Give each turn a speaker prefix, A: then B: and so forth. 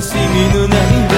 A: see me no night